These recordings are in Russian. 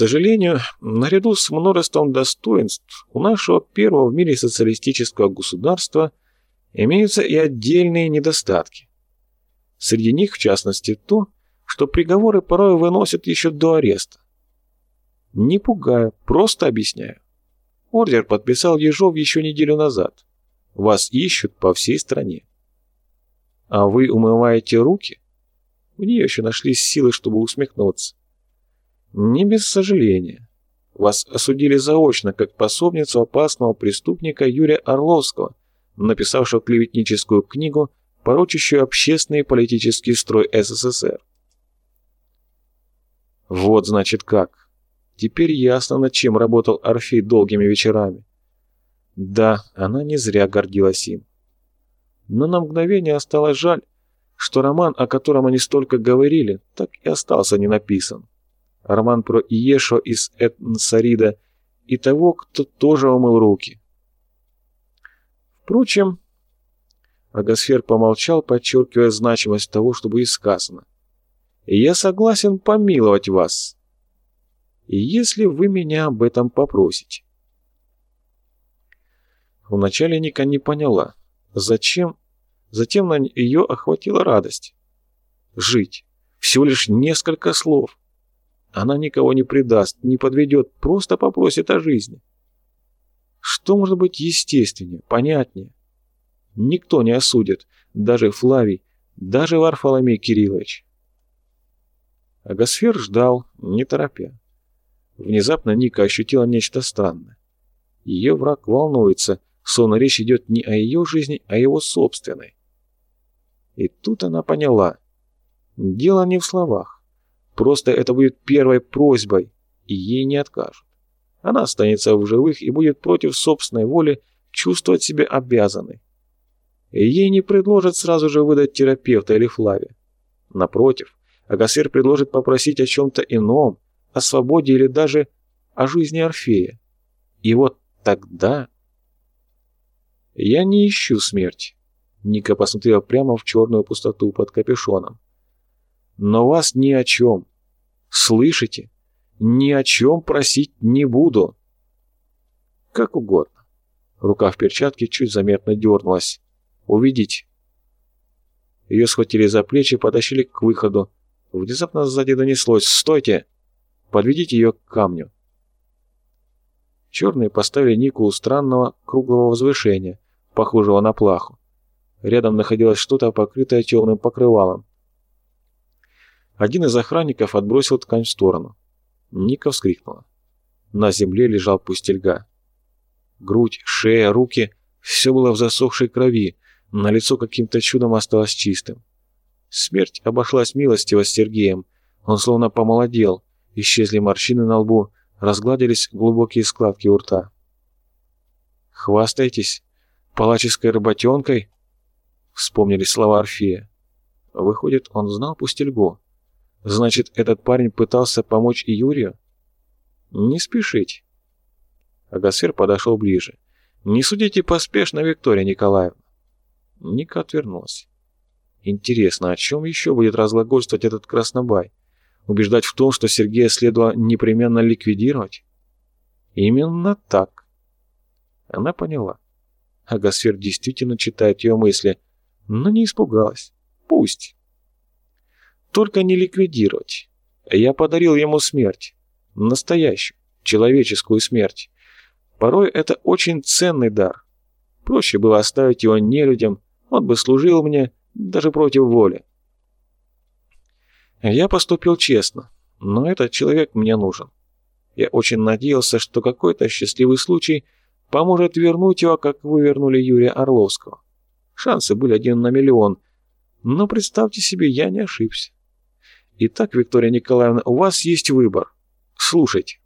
сожалению, наряду с множеством достоинств у нашего первого в мире социалистического государства имеются и отдельные недостатки. Среди них, в частности, то, что приговоры порой выносят еще до ареста. Не пугаю, просто объясняю. Ордер подписал Ежов еще неделю назад. Вас ищут по всей стране. А вы умываете руки? У нее еще нашлись силы, чтобы усмехнуться. Не без сожаления. Вас осудили заочно как пособницу опасного преступника Юрия Орловского, написавшего клеветническую книгу, порочащую общественный и политический строй СССР. Вот значит как. Теперь ясно, над чем работал Орфей долгими вечерами. Да, она не зря гордилась им. Но на мгновение осталось жаль, что роман, о котором они столько говорили, так и остался не написан. Роман про Иешо из Этнсарида и того, кто тоже умыл руки. Впрочем, Агасфер помолчал, подчеркивая значимость того, что будет сказано. «Я согласен помиловать вас, если вы меня об этом попросите». Вначале Ника не поняла, зачем, затем на ее охватила радость. Жить. Всего лишь несколько слов. Она никого не предаст, не подведет, просто попросит о жизни. Что может быть естественнее, понятнее? Никто не осудит, даже Флавий, даже Варфоломей Кириллович. Агосфер ждал, не торопя. Внезапно Ника ощутила нечто странное. Ее враг волнуется, словно речь идет не о ее жизни, а о его собственной. И тут она поняла. Дело не в словах. Просто это будет первой просьбой, и ей не откажут. Она останется в живых и будет против собственной воли чувствовать себя обязанной. И ей не предложат сразу же выдать терапевта или Флаве. Напротив, Агасер предложит попросить о чем-то ином, о свободе или даже о жизни Орфея. И вот тогда... Я не ищу смерти. Ника посмотрела прямо в черную пустоту под капюшоном. Но вас ни о чем, Слышите? Ни о чем просить не буду. Как угодно. Рука в перчатке чуть заметно дернулась. Увидите. Ее схватили за плечи и потащили к выходу. Внезапно сзади донеслось «Стойте! Подведите ее к камню!» Черные поставили Нику у странного круглого возвышения, похожего на плаху. Рядом находилось что-то, покрытое темным покрывалом. Один из охранников отбросил ткань в сторону. Ника вскрикнула. На земле лежал пустельга. Грудь, шея, руки — все было в засохшей крови, на лицо каким-то чудом осталось чистым. Смерть обошлась милостиво с Сергеем. Он словно помолодел, исчезли морщины на лбу, разгладились глубокие складки у рта. «Хвастаетесь? Палаческой работенкой?» Вспомнили слова Орфея. Выходит, он знал пустельгу. Значит, этот парень пытался помочь и Юрию? Не спешить. Агасфер подошел ближе. Не судите поспешно, Виктория Николаевна. Ника отвернулась. Интересно, о чем еще будет разглагольствовать этот краснобай? Убеждать в том, что Сергея следовало непременно ликвидировать? Именно так. Она поняла. Агасфер действительно читает ее мысли, но не испугалась. Пусть. Только не ликвидировать. Я подарил ему смерть. Настоящую, человеческую смерть. Порой это очень ценный дар. Проще было оставить его нелюдям, он бы служил мне даже против воли. Я поступил честно, но этот человек мне нужен. Я очень надеялся, что какой-то счастливый случай поможет вернуть его, как вы вернули Юрия Орловского. Шансы были один на миллион, но представьте себе, я не ошибся. Итак, Виктория Николаевна, у вас есть выбор. Слушайте.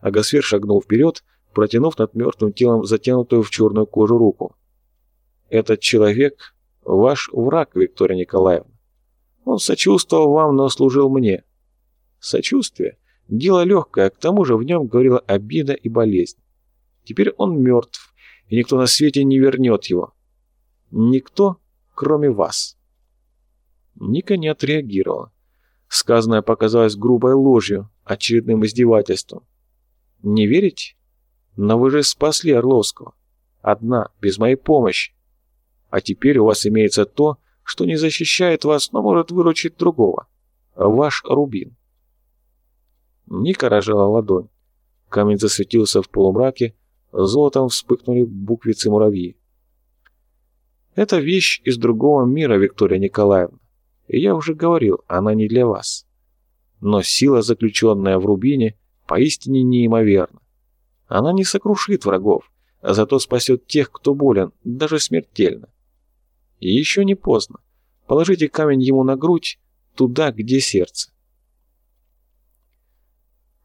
Агасфер шагнул вперед, протянув над мертвым телом затянутую в черную кожу руку. «Этот человек — ваш враг, Виктория Николаевна. Он сочувствовал вам, но служил мне. Сочувствие — дело легкое, к тому же в нем говорила обида и болезнь. Теперь он мертв, и никто на свете не вернет его. Никто, кроме вас». Ника не отреагировала. Сказанное показалось грубой ложью, очередным издевательством. Не верите? Но вы же спасли Орловского. Одна, без моей помощи. А теперь у вас имеется то, что не защищает вас, но может выручить другого. Ваш рубин. Ника рожала ладонь. Камень засветился в полумраке, золотом вспыхнули буквицы муравьи. Это вещь из другого мира, Виктория Николаевна. Я уже говорил, она не для вас. Но сила, заключенная в рубине, поистине неимоверна. Она не сокрушит врагов, а зато спасет тех, кто болен, даже смертельно. И еще не поздно. Положите камень ему на грудь, туда, где сердце.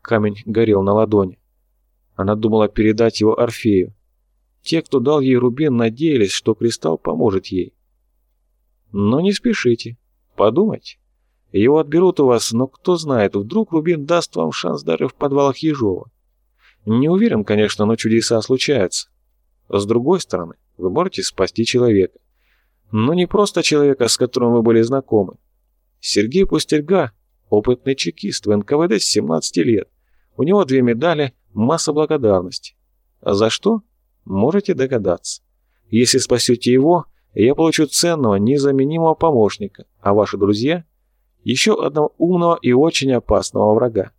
Камень горел на ладони. Она думала передать его Орфею. Те, кто дал ей рубин, надеялись, что кристалл поможет ей. Но не спешите. Подумайте. Его отберут у вас, но кто знает, вдруг рубин даст вам шанс даже в подвалах Ежова. Не уверен, конечно, но чудеса случаются. С другой стороны, вы можете спасти человека. Но не просто человека, с которым вы были знакомы. Сергей Пустельга – опытный чекист в НКВД с 17 лет. У него две медали, масса благодарности. А за что? Можете догадаться. Если спасете его, я получу ценного, незаменимого помощника, а ваши друзья – еще одного умного и очень опасного врага.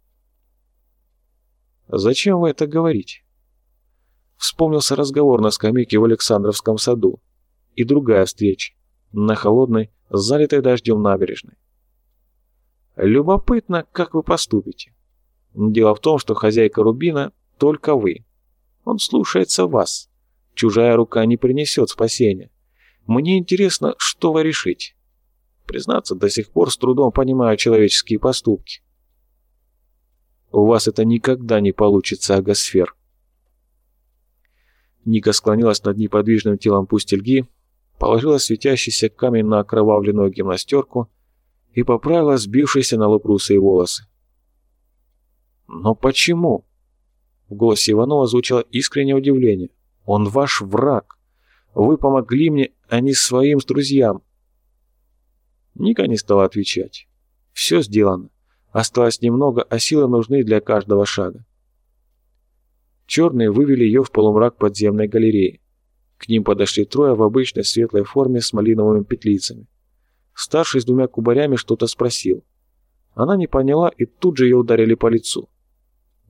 Зачем вы это говорите? Вспомнился разговор на скамейке в Александровском саду и другая встреча на холодной, залитой дождем набережной. Любопытно, как вы поступите. Дело в том, что хозяйка Рубина только вы. Он слушается вас. Чужая рука не принесет спасения. Мне интересно, что вы решите. Признаться, до сих пор с трудом понимаю человеческие поступки. У вас это никогда не получится, Агосфер. Ника склонилась над неподвижным телом пустельги, положила светящийся камень на окровавленную гимнастерку и поправила сбившиеся на лоб русые волосы. «Но почему?» В голосе Иванова звучало искреннее удивление. «Он ваш враг. Вы помогли мне, а не своим с друзьям». Ника не стала отвечать. «Все сделано. Осталось немного, а силы нужны для каждого шага». Черные вывели ее в полумрак подземной галереи. К ним подошли трое в обычной светлой форме с малиновыми петлицами. Старший с двумя кубарями что-то спросил. Она не поняла, и тут же ее ударили по лицу.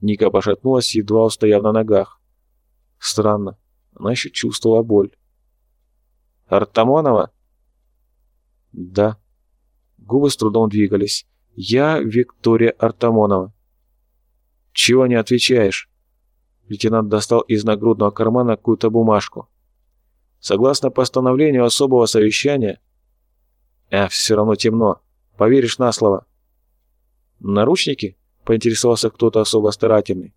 Ника пошатнулась, едва устояв на ногах. Странно, она еще чувствовала боль. «Артамонова?» «Да». Губы с трудом двигались. «Я Виктория Артамонова». «Чего не отвечаешь?» Лейтенант достал из нагрудного кармана какую-то бумажку. Согласно постановлению особого совещания... А, все равно темно. Поверишь на слово. Наручники? Поинтересовался кто-то особо старательный.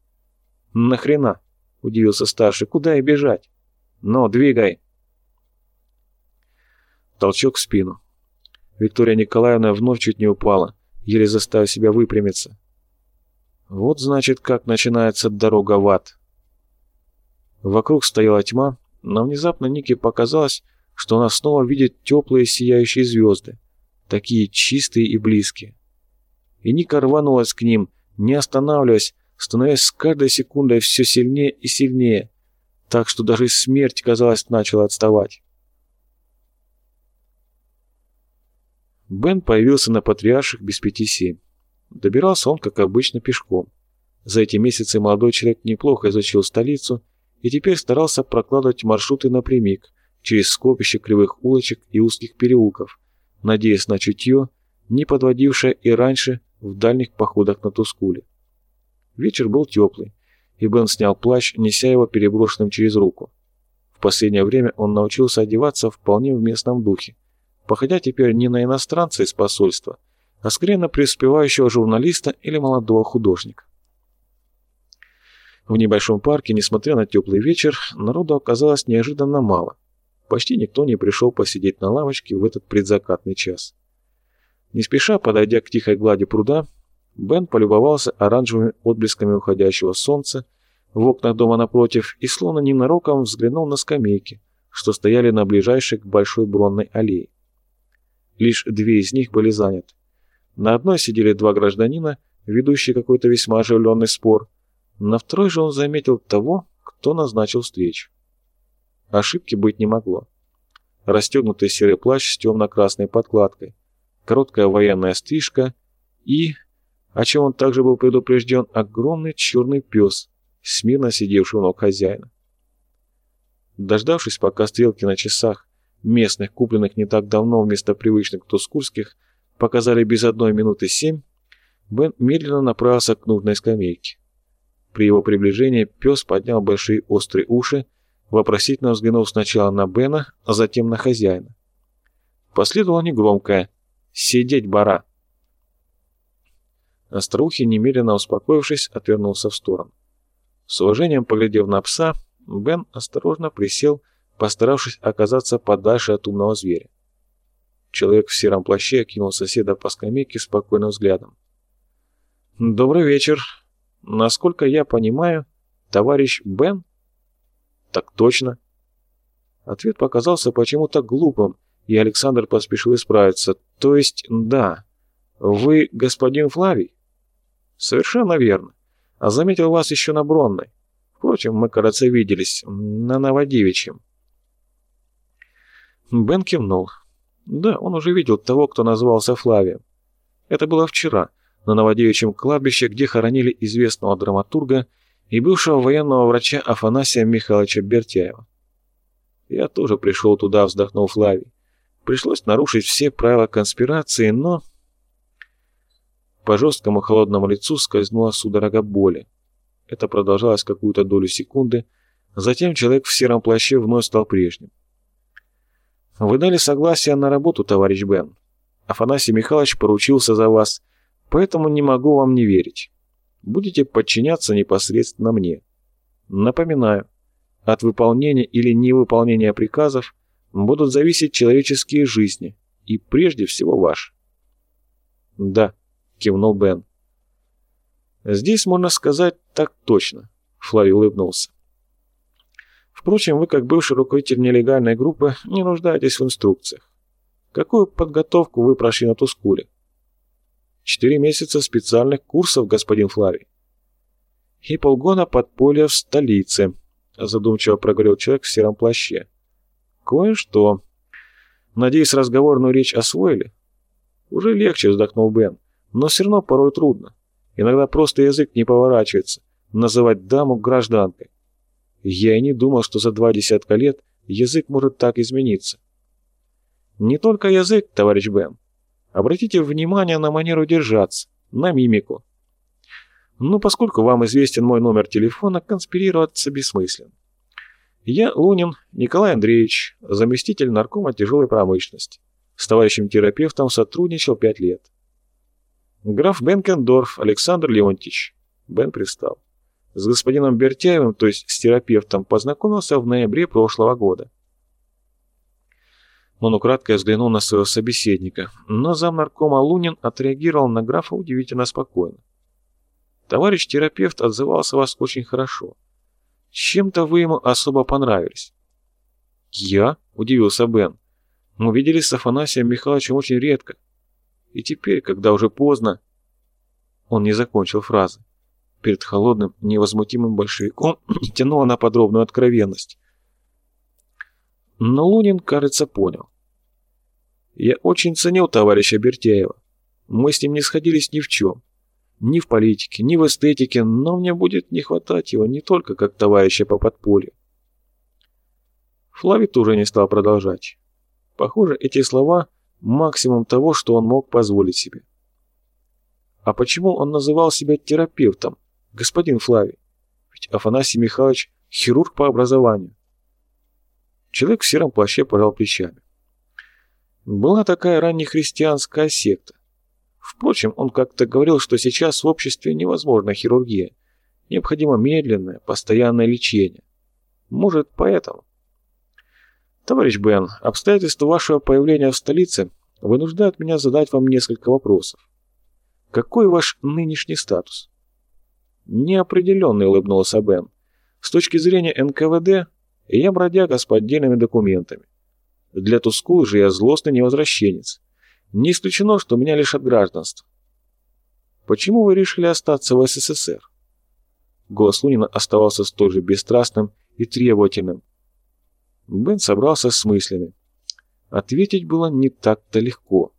Нахрена? Удивился старший. Куда и бежать? Ну, двигай. Толчок в спину. Виктория Николаевна вновь чуть не упала, еле заставив себя выпрямиться. Вот значит, как начинается дорога в ад. Вокруг стояла тьма, но внезапно Нике показалось, что она снова видит теплые сияющие звезды, такие чистые и близкие. И Ника рванулась к ним, не останавливаясь, становясь с каждой секундой все сильнее и сильнее, так что даже смерть, казалось, начала отставать. Бен появился на Патриарших без пяти семь. Добирался он, как обычно, пешком. За эти месяцы молодой человек неплохо изучил столицу и теперь старался прокладывать маршруты напрямик, через скопище кривых улочек и узких переулков, надеясь на чутье, не подводившее и раньше в дальних походах на Тускуле. Вечер был теплый, и Бен снял плащ, неся его переброшенным через руку. В последнее время он научился одеваться вполне в местном духе, походя теперь не на иностранца из посольства, а скорее на преуспевающего журналиста или молодого художника. В небольшом парке, несмотря на теплый вечер, народу оказалось неожиданно мало. Почти никто не пришел посидеть на лавочке в этот предзакатный час. Не спеша, подойдя к тихой глади пруда, Бен полюбовался оранжевыми отблесками уходящего солнца в окнах дома напротив и словно ненароком взглянул на скамейки, что стояли на ближайшей к большой бронной аллее. Лишь две из них были заняты. На одной сидели два гражданина, ведущие какой-то весьма оживленный спор. На второй же он заметил того, кто назначил встречу. Ошибки быть не могло. Расстегнутый серый плащ с темно-красной подкладкой, короткая военная стрижка и, о чем он также был предупрежден, огромный черный пес, смирно сидевший у ног хозяина. Дождавшись, пока стрелки на часах, местных, купленных не так давно вместо привычных тускурских, показали без одной минуты семь, Бен медленно направился к нужной скамейке. При его приближении пес поднял большие острые уши, вопросительно взглянув сначала на Бена, а затем на хозяина. Последовало негромкое «Сидеть, бара!». Остроухий, немедленно успокоившись, отвернулся в сторону. С уважением поглядев на пса, Бен осторожно присел, постаравшись оказаться подальше от умного зверя. Человек в сером плаще окинул соседа по скамейке спокойным взглядом. «Добрый вечер. Насколько я понимаю, товарищ Бен?» «Так точно». Ответ показался почему-то глупым, и Александр поспешил исправиться. «То есть, да. Вы господин Флавий?» «Совершенно верно. А заметил вас еще на Бронной. Впрочем, мы, кажется, виделись на Новодевичьем. Бен кивнул. Да, он уже видел того, кто назывался Флавием. Это было вчера, на Новодевичьем кладбище, где хоронили известного драматурга и бывшего военного врача Афанасия Михайловича Бертяева. Я тоже пришел туда, вздохнул Флавий. Пришлось нарушить все правила конспирации, но... По жесткому холодному лицу скользнула судорога боли. Это продолжалось какую-то долю секунды. Затем человек в сером плаще вновь стал прежним. «Вы дали согласие на работу, товарищ Бен. Афанасий Михайлович поручился за вас, поэтому не могу вам не верить. Будете подчиняться непосредственно мне. Напоминаю, от выполнения или невыполнения приказов будут зависеть человеческие жизни, и прежде всего ваш». «Да», — кивнул Бен. Здесь можно сказать так точно, Флавий улыбнулся. Впрочем, вы, как бывший руководитель нелегальной группы, не нуждаетесь в инструкциях. Какую подготовку вы прошли на Тускуле? Четыре месяца специальных курсов, господин Флавий. И полгода подполья в столице, задумчиво проговорил человек в сером плаще. Кое-что. Надеюсь, разговорную речь освоили? Уже легче, вздохнул Бен, но все равно порой трудно. Иногда просто язык не поворачивается называть даму гражданкой. Я и не думал, что за два десятка лет язык может так измениться. Не только язык, товарищ Бен. Обратите внимание на манеру держаться, на мимику. Ну, поскольку вам известен мой номер телефона, конспирироваться бессмысленно. Я Лунин Николай Андреевич, заместитель наркома тяжелой промышленности. С товарищем-терапевтом сотрудничал пять лет. Граф Бенкендорф Александр Леонтьевич. Бен пристал. С господином Бертяевым, то есть с терапевтом, познакомился в ноябре прошлого года. Он украдкой взглянул на своего собеседника, но замнаркома Лунин отреагировал на графа удивительно спокойно. «Товарищ терапевт отзывался вас очень хорошо. Чем-то вы ему особо понравились». «Я?» – удивился Бен. «Мы виделись с Афанасием Михайловичем очень редко. И теперь, когда уже поздно... Он не закончил фразы. Перед холодным, невозмутимым большевиком тянуло на подробную откровенность. Но Лунин, кажется, понял. Я очень ценил товарища Бертяева. Мы с ним не сходились ни в чем. Ни в политике, ни в эстетике, но мне будет не хватать его не только как товарища по подполью. Флавий тоже не стал продолжать. Похоже, эти слова максимум того, что он мог позволить себе. А почему он называл себя терапевтом, господин Флавий? Ведь Афанасий Михайлович хирург по образованию. Человек в сером плаще пожал плечами. Была такая раннехристианская секта. Впрочем, он как-то говорил, что сейчас в обществе невозможна хирургия. Необходимо медленное, постоянное лечение. Может, поэтому. «Товарищ Бен, обстоятельства вашего появления в столице вынуждают меня задать вам несколько вопросов. Какой ваш нынешний статус?» «Неопределенный», — улыбнулся Бен. «С точки зрения НКВД, я бродяга с поддельными документами. Для Тускулы же я злостный невозвращенец. Не исключено, что меня лишат гражданства. почему вы решили остаться в СССР?» Голос Лунина оставался столь же бесстрастным и требовательным. Бен собрался с мыслями. Ответить было не так-то легко.